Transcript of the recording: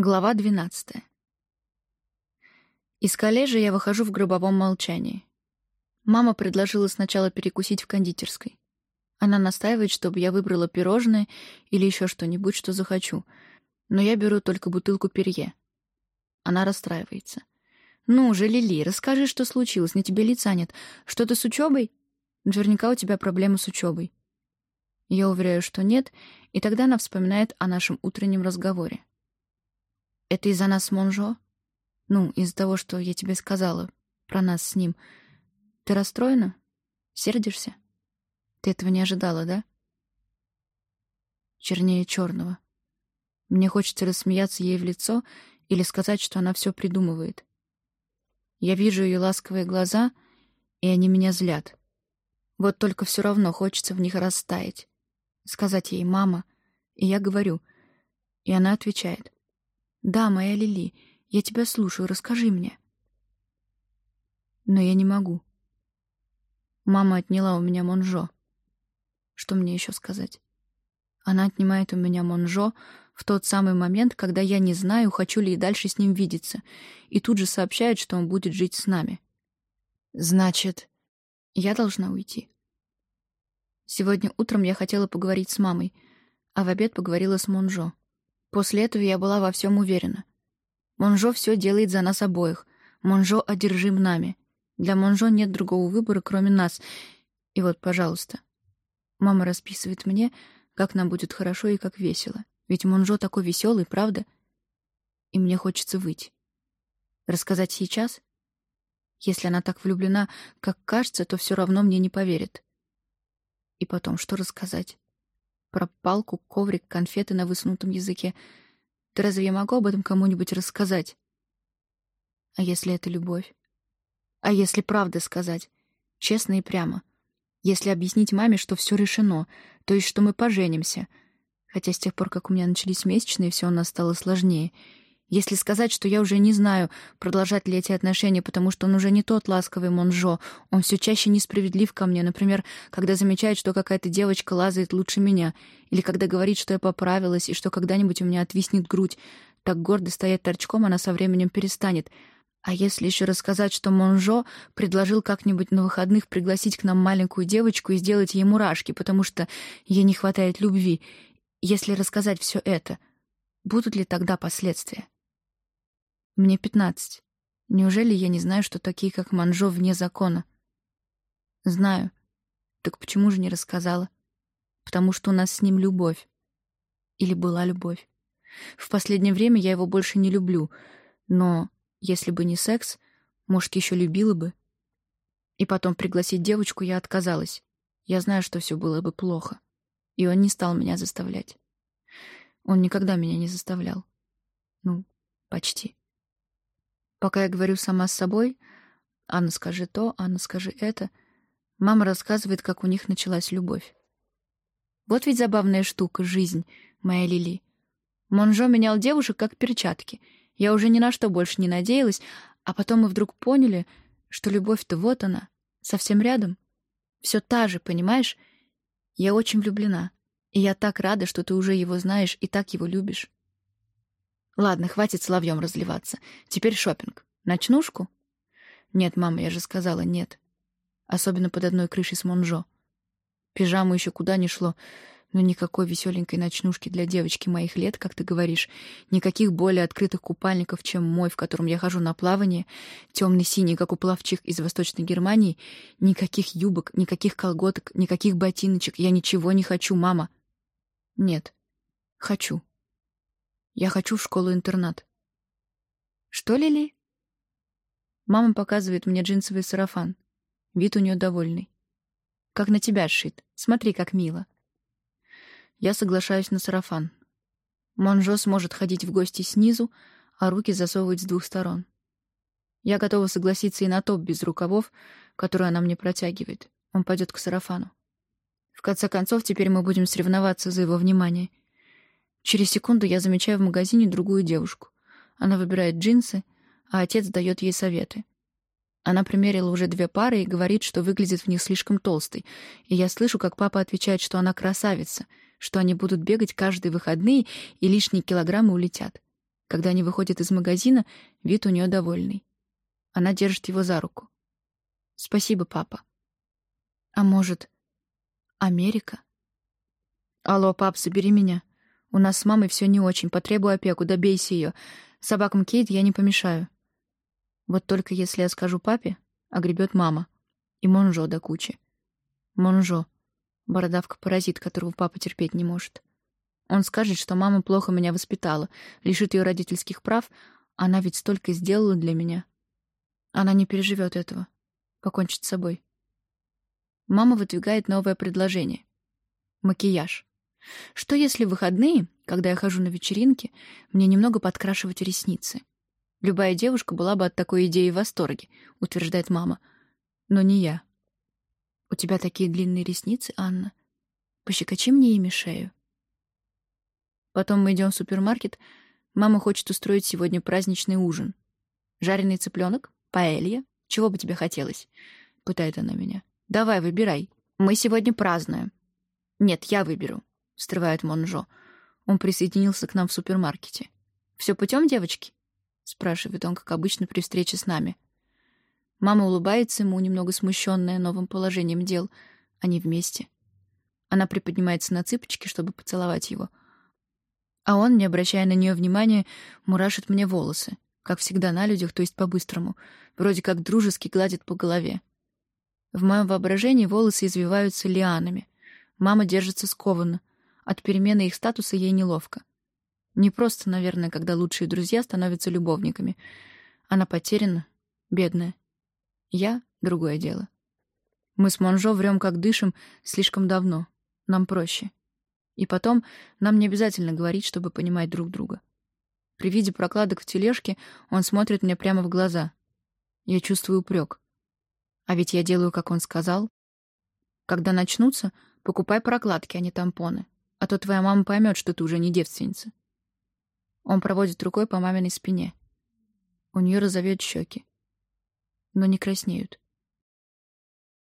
Глава 12. Из коллежа я выхожу в гробовом молчании. Мама предложила сначала перекусить в кондитерской. Она настаивает, чтобы я выбрала пирожное или еще что-нибудь, что захочу, но я беру только бутылку перье. Она расстраивается. «Ну же, Лили, расскажи, что случилось, на тебе лица нет. Что-то с учебой? Наверняка у тебя проблемы с учебой». Я уверяю, что нет, и тогда она вспоминает о нашем утреннем разговоре. Это из-за нас с Монжо? Ну, из-за того, что я тебе сказала про нас с ним. Ты расстроена? Сердишься? Ты этого не ожидала, да? Чернее черного. Мне хочется рассмеяться ей в лицо или сказать, что она все придумывает. Я вижу ее ласковые глаза, и они меня злят. Вот только все равно хочется в них растаять. Сказать ей «мама», и я говорю, и она отвечает — «Да, моя Лили, я тебя слушаю, расскажи мне». Но я не могу. Мама отняла у меня Монжо. Что мне еще сказать? Она отнимает у меня Монжо в тот самый момент, когда я не знаю, хочу ли и дальше с ним видеться, и тут же сообщает, что он будет жить с нами. Значит, я должна уйти. Сегодня утром я хотела поговорить с мамой, а в обед поговорила с Монжо. После этого я была во всем уверена. Монжо все делает за нас обоих. Монжо одержим нами. Для Монжо нет другого выбора, кроме нас. И вот, пожалуйста. Мама расписывает мне, как нам будет хорошо и как весело. Ведь Монжо такой веселый, правда? И мне хочется выйти. Рассказать сейчас? Если она так влюблена, как кажется, то все равно мне не поверит. И потом, что рассказать? Про палку, коврик, конфеты на высунутом языке. Да разве я могу об этом кому-нибудь рассказать? А если это любовь? А если правда сказать? Честно и прямо. Если объяснить маме, что все решено, то есть что мы поженимся. Хотя с тех пор, как у меня начались месячные, все у нас стало сложнее — если сказать, что я уже не знаю, продолжать ли эти отношения, потому что он уже не тот ласковый Монжо, он все чаще несправедлив ко мне, например, когда замечает, что какая-то девочка лазает лучше меня, или когда говорит, что я поправилась и что когда-нибудь у меня отвиснет грудь, так гордо стоять торчком она со временем перестанет. А если еще рассказать, что Монжо предложил как-нибудь на выходных пригласить к нам маленькую девочку и сделать ей мурашки, потому что ей не хватает любви, если рассказать все это, будут ли тогда последствия? Мне пятнадцать. Неужели я не знаю, что такие, как Манжо, вне закона? Знаю. Так почему же не рассказала? Потому что у нас с ним любовь. Или была любовь. В последнее время я его больше не люблю. Но если бы не секс, может, еще любила бы. И потом пригласить девочку я отказалась. Я знаю, что все было бы плохо. И он не стал меня заставлять. Он никогда меня не заставлял. Ну, почти. Пока я говорю сама с собой, Анна, скажи то, Анна, скажи это, мама рассказывает, как у них началась любовь. Вот ведь забавная штука — жизнь, моя Лили. Монжо менял девушек как перчатки. Я уже ни на что больше не надеялась, а потом мы вдруг поняли, что любовь-то вот она, совсем рядом. Все та же, понимаешь? Я очень влюблена, и я так рада, что ты уже его знаешь и так его любишь. Ладно, хватит соловьем разливаться. Теперь шопинг. Ночнушку? Нет, мама, я же сказала нет. Особенно под одной крышей с Монжо. Пижаму еще куда ни шло, но никакой веселенькой ночнушки для девочки моих лет, как ты говоришь, никаких более открытых купальников, чем мой, в котором я хожу на плавание, темный-синий, как у плавчих из Восточной Германии, никаких юбок, никаких колготок, никаких ботиночек. Я ничего не хочу, мама. Нет, хочу. Я хочу в школу-интернат. Что, Лили? Мама показывает мне джинсовый сарафан. Вид у нее довольный. Как на тебя сшит. Смотри, как мило. Я соглашаюсь на сарафан. Монжо сможет ходить в гости снизу, а руки засовывать с двух сторон. Я готова согласиться и на топ без рукавов, который она мне протягивает. Он пойдет к сарафану. В конце концов, теперь мы будем соревноваться за его внимание — Через секунду я замечаю в магазине другую девушку. Она выбирает джинсы, а отец дает ей советы. Она примерила уже две пары и говорит, что выглядит в них слишком толстой, и я слышу, как папа отвечает, что она красавица, что они будут бегать каждые выходные, и лишние килограммы улетят. Когда они выходят из магазина, вид у нее довольный. Она держит его за руку. «Спасибо, папа». «А может, Америка?» «Алло, пап, забери меня. У нас с мамой все не очень. Потребую опеку, добейся ее. Собакам Кейт я не помешаю». Вот только если я скажу папе, огребет мама. И Монжо до кучи. Монжо. Бородавка-паразит, которого папа терпеть не может. Он скажет, что мама плохо меня воспитала, лишит ее родительских прав, она ведь столько сделала для меня. Она не переживет этого. Покончит с собой. Мама выдвигает новое предложение. Макияж. Что если в выходные, когда я хожу на вечеринки, мне немного подкрашивать ресницы? Любая девушка была бы от такой идеи в восторге, утверждает мама. Но не я. У тебя такие длинные ресницы, Анна. Пощекочи мне ими шею. Потом мы идем в супермаркет. Мама хочет устроить сегодня праздничный ужин. Жареный цыпленок, паэлья. Чего бы тебе хотелось? Пытает она меня. Давай, выбирай. Мы сегодня празднуем. Нет, я выберу, встревает Монжо. Он присоединился к нам в супермаркете. Все путем, девочки? спрашивает он, как обычно при встрече с нами. Мама улыбается ему, немного смущенная новым положением дел. Они вместе. Она приподнимается на цыпочки, чтобы поцеловать его. А он, не обращая на нее внимания, мурашит мне волосы, как всегда на людях, то есть по-быстрому, вроде как дружески гладит по голове. В моем воображении волосы извиваются лианами. Мама держится скованно. От перемены их статуса ей неловко. Не просто, наверное, когда лучшие друзья становятся любовниками. Она потеряна, бедная. Я — другое дело. Мы с Монжо врем как дышим слишком давно. Нам проще. И потом, нам не обязательно говорить, чтобы понимать друг друга. При виде прокладок в тележке он смотрит мне прямо в глаза. Я чувствую упрек. А ведь я делаю, как он сказал. Когда начнутся, покупай прокладки, а не тампоны. А то твоя мама поймет, что ты уже не девственница. Он проводит рукой по маминой спине. У нее розовеют щеки, но не краснеют.